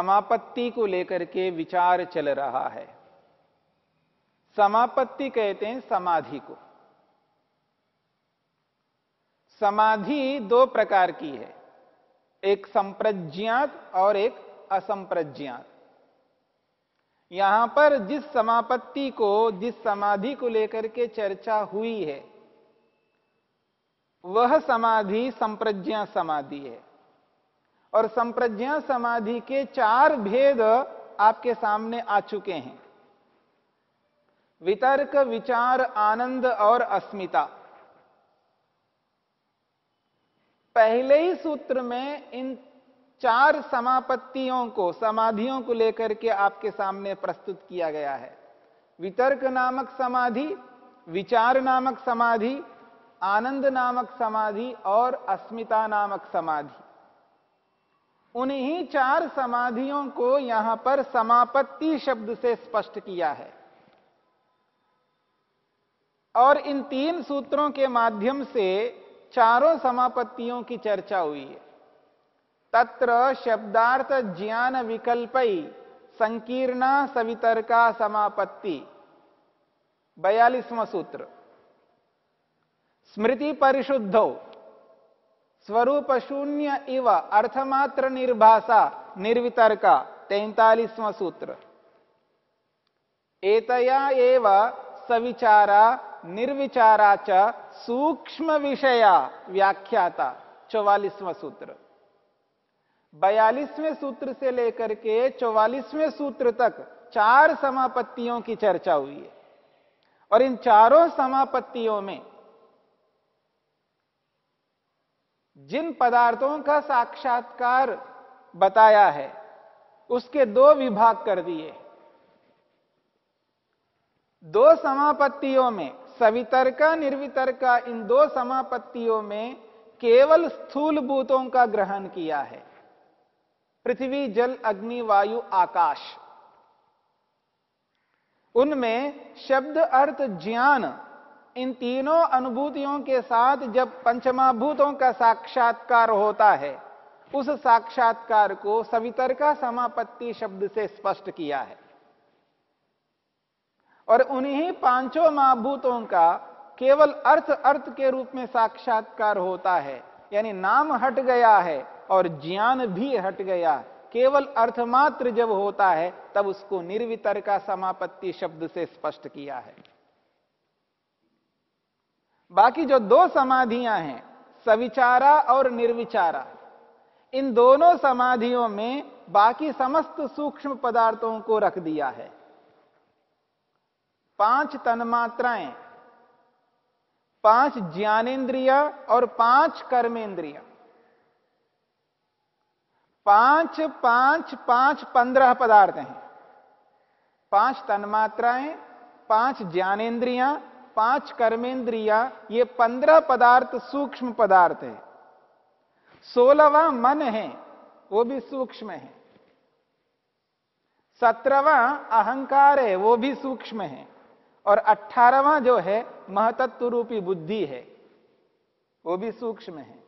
समापत्ति को लेकर के विचार चल रहा है। समापत्ति कहते हैं समाधि को। समाधि दो प्रकार की है, एक संप्रज्ञात और एक असंप्रज्ञात। यहाँ पर जिस समापत्ति को, जिस समाधि को लेकर के चर्चा हुई है, वह समाधि संप्रज्ञा समाधि है। और संप्रज्ञा समाधि के चार भेद आपके सामने आ चुके हैं। वितर्क, विचार, आनंद और अस्मिता। पहले ही सूत्र में इन चार समापत्तियों को, समाधियों को लेकर के आपके सामने प्रस्तुत किया गया है। वितर्क नामक समाधि, विचार नामक समाधि, आनंद नामक समाधि और अस्मिता नामक समाधि। उन्हीं चार समाधियों को यहाँ पर समापत्ति शब्द से स्पष्ट किया है। और इन तीन सूत्रों के माध्यम से चारों समापत्तियों की चर्चा हुई है। तत्र शब्दार्थ ज्ञान विकल्पई संकीर्णा सवितर्का समापत्ति। बयालीसवां सूत्र। स्मृति परिशुद्धो। स्वरूप शून्य इव अर्थमात्र निर्भाषा निर्वितर्का तैतालीसवां सूत्र एतया एव सविचारा निर्विचारा च सूक्ष्म विषया व्याख्याता चौवालीसवां सूत्र बयालीसवें सूत्र से लेकर के चौवालीसवें सूत्र तक चार समापत्तियों की चर्चा हुई है और इन चारों समापत्तियों में जिन पदार्थों का साक्षात्कार बताया है, उसके दो विभाग कर दिए। दो समापत्तियों में, सवितर्का, निर्वितर्का, इन दो समापत्तियों में केवल स्थूल भूतों का ग्रहण किया है। पृथ्वी, जल, अग्नि, वायु, आकाश। उनमें शब्द अर्थ ज्ञान इन तीनों अनुभूतियों के साथ जब पंचमाभूतों का साक्षात्कार होता है, उस साक्षात्कार को सवितर का समापत्ति शब्द से स्पष्ट किया है। और उन्हीं पाँचों महाभूतों का केवल अर्थ अर्थ के रूप में साक्षात्कार होता है, यानी नाम हट गया है और ज्ञान भी हट गया। केवल अर्थमात्र जब होता है, तब उसको निर्वितर का समापत्ति शब्द से स्पष्ट किया है। बाकी जो दो समाधियाँ हैं, सविचारा और निर्विचारा, इन दोनों समाधियों में बाकी समस्त सूक्ष्म पदार्थों को रख दिया है। पाँच तन्मात्राएँ, पाँच ज्ञानेन्द्रिया और पाँच कर्मेंद्रिय पाँच पाँच पाँच पंद्रह पदार्थ हैं। पाँच तन्मात्राएँ, पाँच ज्ञानेन्द्रियाँ पाँच कर्मेंद्रिया, ये पंद्रह पदार्थ सूक्ष्म पदार्थ है। सोलहवा मन है, वो भी सूक्ष्म है। सत्रहवा अहंकार है, वो भी सूक्ष्म है। और अठारहवा जो है महतत्व रूपी बुद्धि है, वो भी सूक्ष्म है।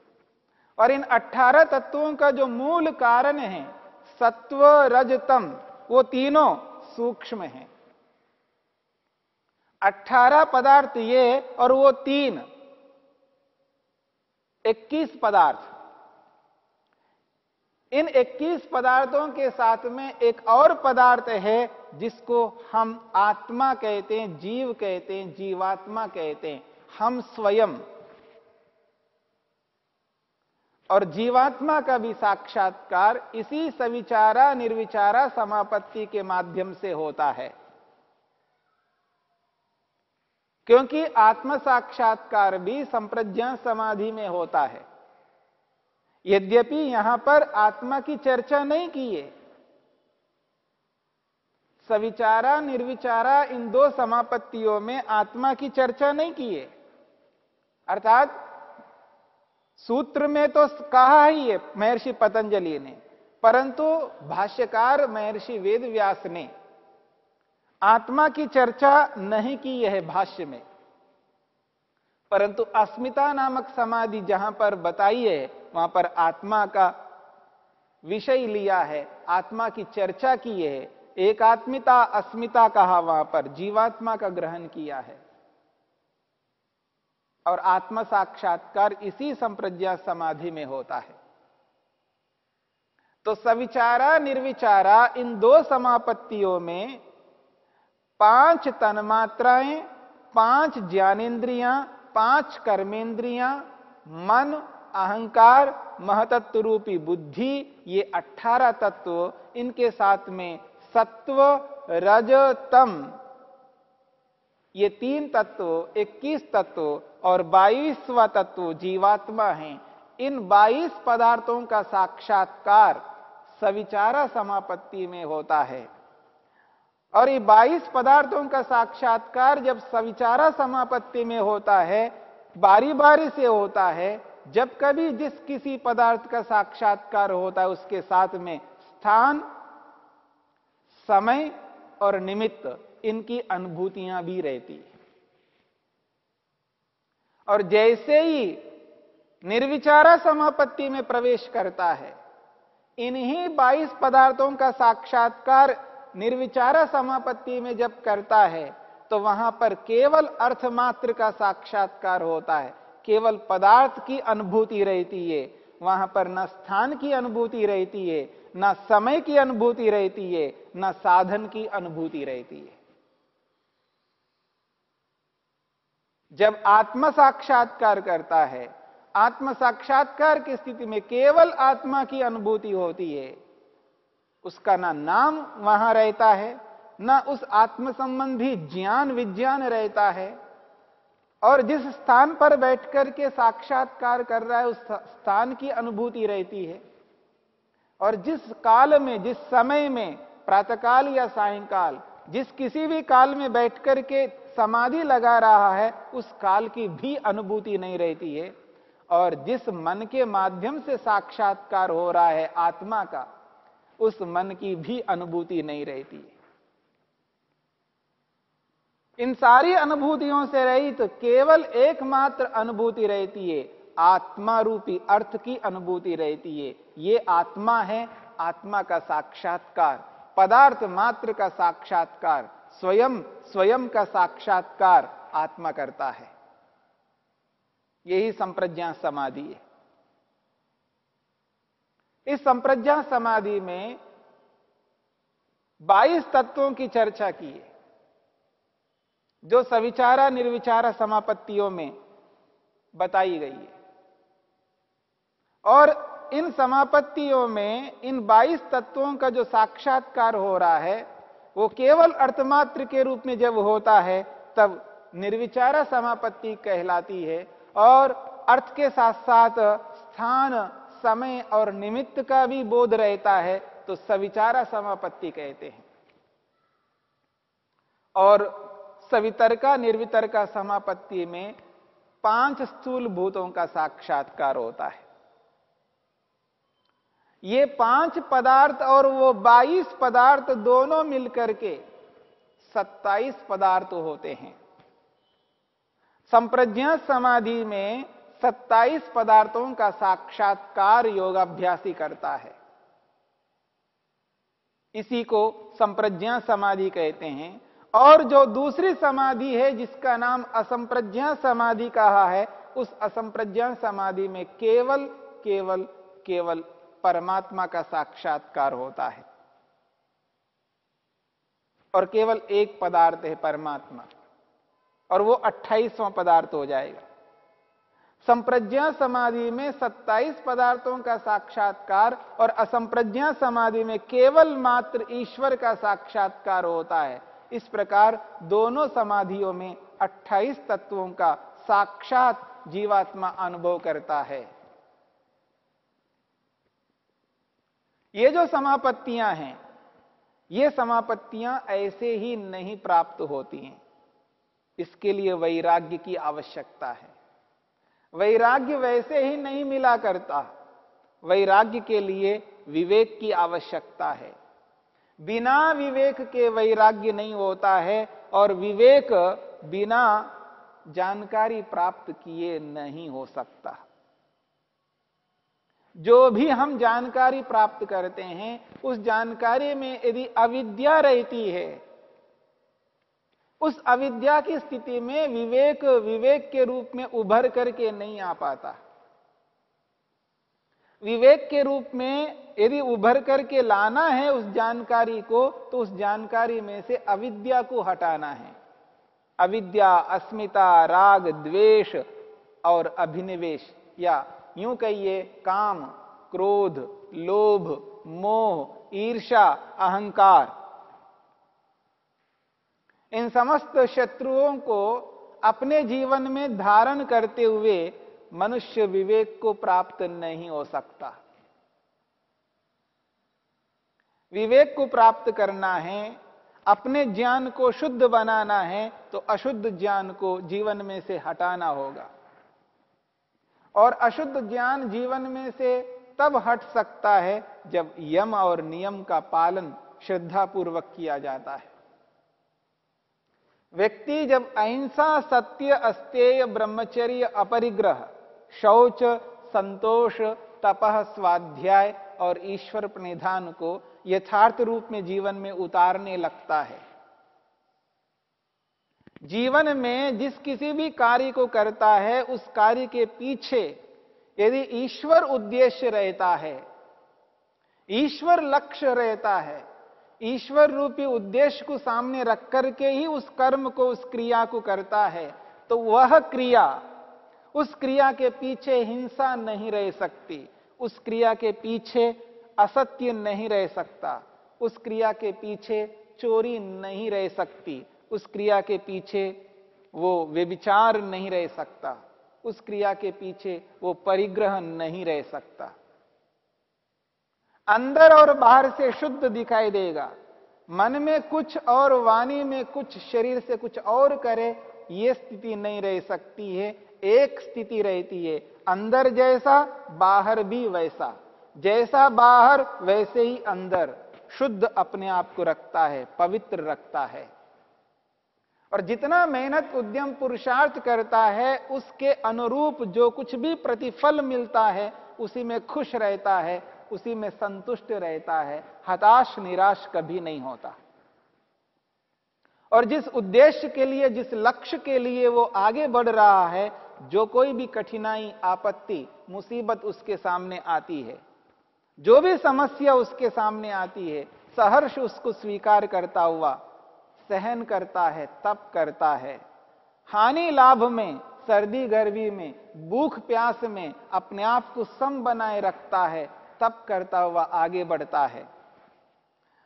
और इन अठारह तत्वों का जो मूल कारण है, सत्व, रजतम, वो तीनों सूक्ष्म है। अठारह पदार्थ ये और वो तीन। इक्कीस पदार्थ। इन 21 पदार्थों के साथ में एक और पदार्थ है जिसको हम आत्मा कहते हैं, जीव कहते हैं, जीवात्मा कहते हैं। हम स्वयं। और जीवात्मा का भी साक्षात्कार इसी सविचारा निर्विचारा समापत्ति के माध्यम से होता है। क्योंकि आत्म साक्षात्कार भी संप्रज्ञा समाधि में होता है। यद्यपि यहाँ पर आत्मा की चर्चा नहीं की है। सविचारा, निर्विचारा इन दो समापत्तियों में आत्मा की चर्चा नहीं की है। अर्थात सूत्र में तो कहा ही है महर्षि पतंजलि ने, परंतु भाष्यकार महर्षि वेद व्यास ने आत्मा की चर्चा नहीं की है भाष्य में। परंतु अस्मिता नामक समाधि जहाँ पर बताई है, वहाँ पर आत्मा का विषय लिया है, आत्मा की चर्चा की है, एक आत्मिता अस्मिता कहा वहाँ पर, जीवात्मा का ग्रहण किया है। और आत्म साक्षात्कार इसी संप्रज्ञा समाधि में होता है। तो सविचारा निर्विचारा इन दो समापत्तियों में पाँच तन्मात्राएँ पाँच ज्ञानेन्द्रियाँ, पाँच कर्मेंद्रियाँ मन, अहंकार, महतत्व रूपी बुद्धि, ये अठारह तत्व, इनके साथ में सत्व रज तम ये तीन तत्व 21 तत्व और बाईसवा तत्व जीवात्मा है। इन 22 पदार्थों का साक्षात्कार सविचारा समापत्ति में होता है। और ये 22 पदार्थों का साक्षात्कार जब सविचारा समापत्ति में होता है बारी बारी से होता है, जब कभी जिस किसी पदार्थ का साक्षात्कार होता है, उसके साथ में स्थान, समय और निमित्त इनकी अनुभूतियाँ भी रहती है। और जैसे ही निर्विचारा समापत्ति में प्रवेश करता है, इन्हीं 22 पदार्थों का साक्षात्कार निर्विचारा समापत्ति में जब करता है तो वहाँ पर केवल अर्थमात्र का साक्षात्कार होता है। केवल पदार्थ की अनुभूति रहती है, वहाँ पर न स्थान की अनुभूति रहती है, न समय की अनुभूति रहती है, न साधन की अनुभूति रहती है। जब आत्म साक्षात्कार करता है आत्म साक्षात्कार की स्थिति में केवल आत्मा की अनुभूति होती है उसका ना नाम वहाँ रहता है, ना उस आत्म संबंधी ज्ञान विज्ञान रहता है। और जिस स्थान पर बैठकर के साक्षात्कार कर रहा है, उस स्थान की अनुभूति रहती है। और जिस काल में, जिस समय में, प्रातःकाल या सायंकाल, जिस किसी भी काल में बैठकर के समाधि लगा रहा है, उस काल की भी अनुभूति नहीं रहती है। और जिस मन के माध्यम से साक्षात्कार हो रहा है, आत्मा का उस मन की भी अनुभूति नहीं रहती। इन सारी अनुभूतियों से रहित तो केवल एकमात्र अनुभूति रहती है आत्मा रूपी अर्थ की अनुभूति रहती है। ये आत्मा है, आत्मा का साक्षात्कार, पदार्थ मात्र का साक्षात्कार, स्वयं स्वयं का साक्षात्कार आत्मा करता है। यही संप्रज्ञा समाधि है। इस संप्रज्ञा समाधि में 22 तत्वों की चर्चा की है, जो सविचारा निर्विचारा समापत्तियों में बताई गई है। और इन समापत्तियों में इन 22 तत्वों का जो साक्षात्कार हो रहा है, वो केवल अर्थमात्र के रूप में जब होता है, तब निर्विचारा समापत्ति कहलाती है और अर्थ के साथ साथ स्थान समय और निमित्त का भी बोध रहता है तो सविचारा समापत्ति कहते हैं। और सवितरका, निर्वितरका समापत्ति में पाँच स्थूल भूतों का साक्षात्कार होता है। ये पाँच पदार्थ और वो बाईस पदार्थ दोनों मिलकर के सत्ताईस पदार्थ होते हैं। संप्रज्ञा समाधि में सत्ताईस पदार्थों का साक्षात्कार योगाभ्यासी करता है। इसी को संप्रज्ञा समाधि कहते हैं। और जो दूसरी समाधि है, जिसका नाम असंप्रज्ञा समाधि कहा है, उस असंप्रज्ञा समाधि में केवल केवल केवल परमात्मा का साक्षात्कार होता है। और केवल एक पदार्थ है परमात्मा। और वो अट्ठाईसवां पदार्थ हो जाएगा। संप्रज्ञा समाधि में 27 पदार्थों का साक्षात्कार और असंप्रज्ञा समाधि में केवल मात्र ईश्वर का साक्षात्कार होता है। इस प्रकार दोनों समाधियों में 28 तत्वों का साक्षात जीवात्मा अनुभव करता है। ये जो समापत्तियाँ हैं, ये समापत्तियाँ ऐसे ही नहीं प्राप्त होती हैं। इसके लिए वैराग्य की आवश्यकता है। वैराग्य वैसे ही नहीं मिला करता। वैराग्य के लिए विवेक की आवश्यकता है। बिना विवेक के वैराग्य नहीं होता है और विवेक बिना जानकारी प्राप्त किए नहीं हो सकता। जो भी हम जानकारी प्राप्त करते हैं, उस जानकारी में यदि अविद्या रहती है उस अविद्या की स्थिति में विवेक विवेक के रूप में उभर करके नहीं आ पाता। विवेक के रूप में यदि उभर करके लाना है उस जानकारी को तो उस जानकारी में से अविद्या को हटाना है। अविद्या, अस्मिता, राग, द्वेष और अभिनिवेश या यूँ कहिए काम, क्रोध, लोभ, मोह ईर्षा अहंकार इन समस्त शत्रुओं को अपने जीवन में धारण करते हुए मनुष्य विवेक को प्राप्त नहीं हो सकता। विवेक को प्राप्त करना है, अपने ज्ञान को शुद्ध बनाना है तो अशुद्ध ज्ञान को जीवन में से हटाना होगा। और अशुद्ध ज्ञान जीवन में से तब हट सकता है जब यम और नियम का पालन श्रद्धापूर्वक किया जाता है। व्यक्ति जब अहिंसा सत्य, अस्तेय, ब्रह्मचर्य, अपरिग्रह, शौच, संतोष तपह स्वाध्याय और ईश्वर प्रणिधान को यथार्थ रूप में जीवन में उतारने लगता है। जीवन में जिस किसी भी कार्य को करता है, उस कार्य के पीछे यदि ईश्वर उद्देश्य रहता है, ईश्वर लक्ष्य रहता है ईश्वर रूपी उद्देश्य को सामने रख करके ही उस कर्म को, उस क्रिया को करता है। तो वह क्रिया, उस क्रिया के पीछे हिंसा नहीं रह सकती। उस क्रिया के पीछे असत्य नहीं रह सकता। उस क्रिया के पीछे चोरी नहीं रह सकती। उस क्रिया के पीछे वो व्यविचार नहीं रह सकता। उस क्रिया के पीछे वो परिग्रह नहीं रह सकता। अंदर और बाहर से शुद्ध दिखाई देगा। मन में कुछ और, वाणी में कुछ, शरीर से कुछ और करे, ये स्थिति नहीं रह सकती है। एक स्थिति रहती है, अंदर जैसा, बाहर भी वैसा। जैसा बाहर, वैसे ही अंदर। शुद्ध अपने आप को रखता है, पवित्र रखता है। और जितना मेहनत उद्यम पुरुषार्थ करता है, उसके अनुरूप जो कुछ भी प्रतिफल मिलता है, उसी में खुश रहता है। उसी में संतुष्ट रहता है, हताश निराश कभी नहीं होता। और जिस उद्देश्य के लिए, जिस लक्ष्य के लिए वो आगे बढ़ रहा है, जो कोई भी कठिनाई, आपत्ति, मुसीबत उसके सामने आती है, जो भी समस्या उसके सामने आती है, सहर्ष उसको स्वीकार करता हुआ, सहन करता है, तप करता है। हानि लाभ में, सर्दी गर्मी में, भूख प्यास में अपने आप को सम बनाए रखता है तप करता हुआ आगे बढ़ता है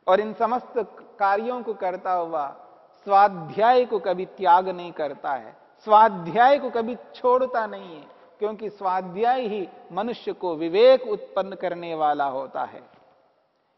और इन समस्त कार्यों को करता हुआ स्वाध्याय को कभी त्याग नहीं करता है। स्वाध्याय को कभी छोड़ता नहीं है, क्योंकि स्वाध्याय ही मनुष्य को विवेक उत्पन्न करने वाला होता है।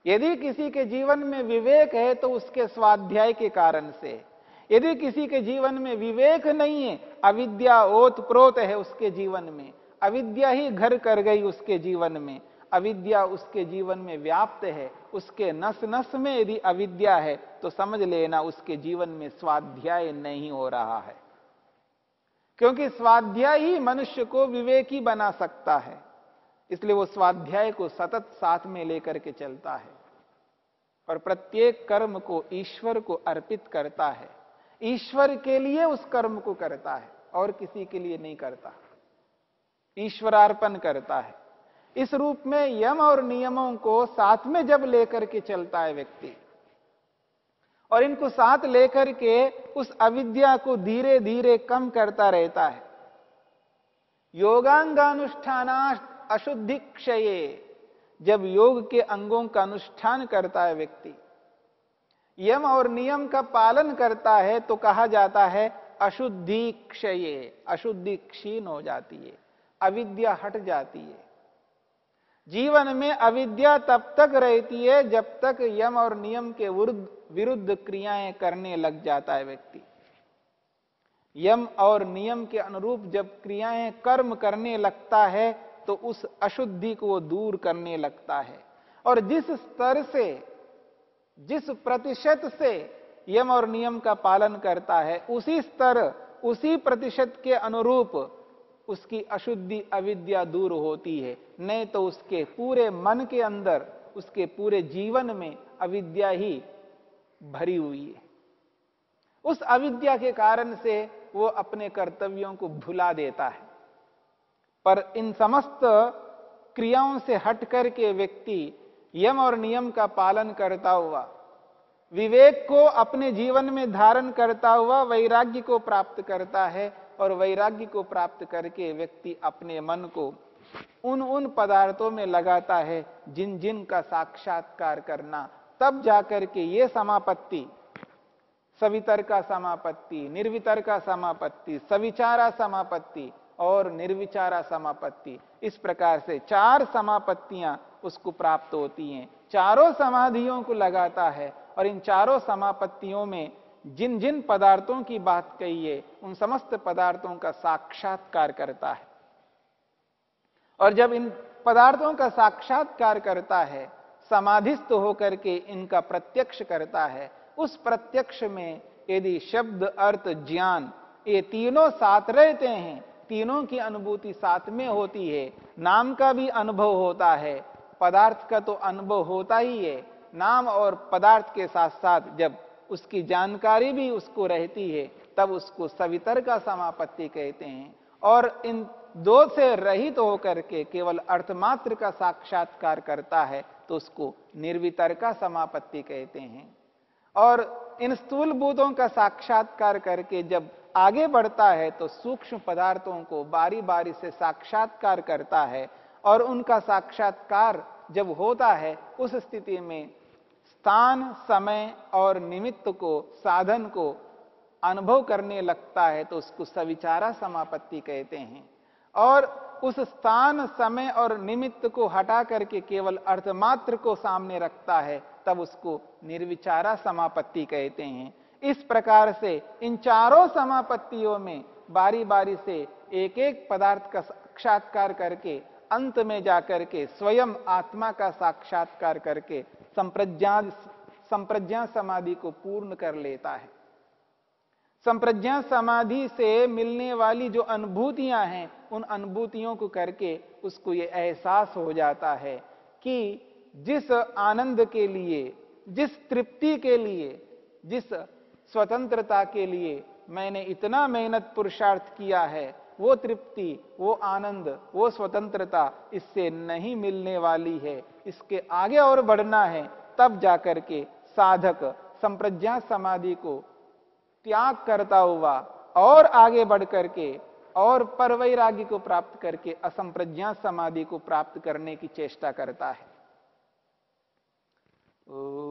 यदि किसी के जीवन में विवेक है तो उसके स्वाध्याय के कारण से। यदि किसी के जीवन में विवेक नहीं है, अविद्या ओत प्रोत है उसके जीवन में। अविद्या ही घर कर गई उसके जीवन में। अविद्या उसके जीवन में व्याप्त है, उसके नस नस में यदि अविद्या है तो समझ लेना उसके जीवन में स्वाध्याय नहीं हो रहा है। क्योंकि स्वाध्याय ही मनुष्य को विवेकी बना सकता है, इसलिए वो स्वाध्याय को सतत साथ में लेकर के चलता है और प्रत्येक कर्म को ईश्वर को अर्पित करता है। ईश्वर के लिए उस कर्म को करता है और किसी के लिए नहीं करता। ईश्वरार्पण करता है। इस रूप में यम और नियमों को साथ में जब लेकर के चलता है व्यक्ति, और इनको साथ लेकर के उस अविद्या को धीरे धीरे कम करता रहता है। योगांगानुष्ठाना अशुद्धि क्षय जब योग के अंगों का अनुष्ठान करता है व्यक्ति। यम और नियम का पालन करता है तो कहा जाता है अशुद्धि क्षय अशुद्धि क्षीण हो जाती है, अविद्या हट जाती है। जीवन में अविद्या तब तक रहती है जब तक यम और नियम के विरुद्ध विरुद्ध क्रियाएँ करने लग जाता है व्यक्ति। यम और नियम के अनुरूप जब क्रियाएँ कर्म करने लगता है तो उस अशुद्धि को दूर करने लगता है। और जिस स्तर से, जिस प्रतिशत से यम और नियम का पालन करता है, उसी स्तर, उसी प्रतिशत के अनुरूप उसकी अशुद्धि अविद्या दूर होती है। नहीं तो उसके पूरे मन के अंदर, उसके पूरे जीवन में अविद्या ही भरी हुई है। उस अविद्या के कारण से वो अपने कर्तव्यों को भुला देता है। पर इन समस्त क्रियाओं से हट करके व्यक्ति यम और नियम का पालन करता हुआ, विवेक को अपने जीवन में धारण करता हुआ, वैराग्य को प्राप्त करता है और वैराग्य को प्राप्त करके व्यक्ति अपने मन को उन उन पदार्थों में लगाता है, जिन जिन का साक्षात्कार करना। तब जाकर के ये समापत्ति, सवितर का समापत्ति, निर्वितर का समापत्ति, सविचारा समापत्ति और निर्विचारा समापत्ति। इस प्रकार से चार समापत्तियाँ उसको प्राप्त होती हैं। चारों समाधियों को लगाता है और इन चारों समापत्तियों में जिन जिन पदार्थों की बात कही है, उन समस्त पदार्थों का साक्षात्कार करता है। और जब इन पदार्थों का साक्षात्कार करता है, समाधिस्थ होकर के इनका प्रत्यक्ष करता है, उस प्रत्यक्ष में यदि शब्द, अर्थ, ज्ञान ये तीनों साथ रहते हैं, तीनों की अनुभूति साथ में होती है, नाम का भी अनुभव होता है, पदार्थ का तो अनुभव होता ही है, नाम और पदार्थ के साथ साथ जब उसकी जानकारी भी उसको रहती है, तब उसको सवितर का समापत्ति कहते हैं। और इन दो से रहित तो होकर के केवल अर्थमात्र का साक्षात्कार करता है तो उसको निर्वितर का समापत्ति कहते हैं। और इन स्थूल भूतों का साक्षात्कार करके जब आगे बढ़ता है तो सूक्ष्म पदार्थों को बारी बारी से साक्षात्कार करता है। और उनका साक्षात्कार जब होता है, उस स्थिति में स्थान, समय और निमित्त को, साधन को अनुभव करने लगता है तो उसको सविचारा समापत्ति कहते हैं। और उस स्थान, समय और निमित्त को हटा करके केवल अर्थमात्र को सामने रखता है, तब उसको निर्विचारा समापत्ति कहते हैं। इस प्रकार से इन चारों समापत्तियों में बारी बारी से एक एक पदार्थ का साक्षात्कार करके अंत में जाकर के, स्वयं आत्मा का साक्षात्कार करके संप्रज्ञा संप्रज्ञा समाधि को पूर्ण कर लेता है। संप्रज्ञा समाधि से मिलने वाली जो अनुभूतियाँ हैं, उन अनुभूतियों को करके उसको ये एहसास हो जाता है कि जिस आनंद के लिए, जिस तृप्ति के लिए, जिस स्वतंत्रता के लिए मैंने इतना मेहनत पुरुषार्थ किया है वो तृप्ति, वो आनंद, वो स्वतंत्रता इससे नहीं मिलने वाली है। इसके आगे और बढ़ना है, तब जाकर के साधक संप्रज्ञा समाधि को त्याग करता हुआ और आगे बढ़ करके और परवैरागी को प्राप्त करके असंप्रज्ञा समाधि को प्राप्त करने की चेष्टा करता है। ओ...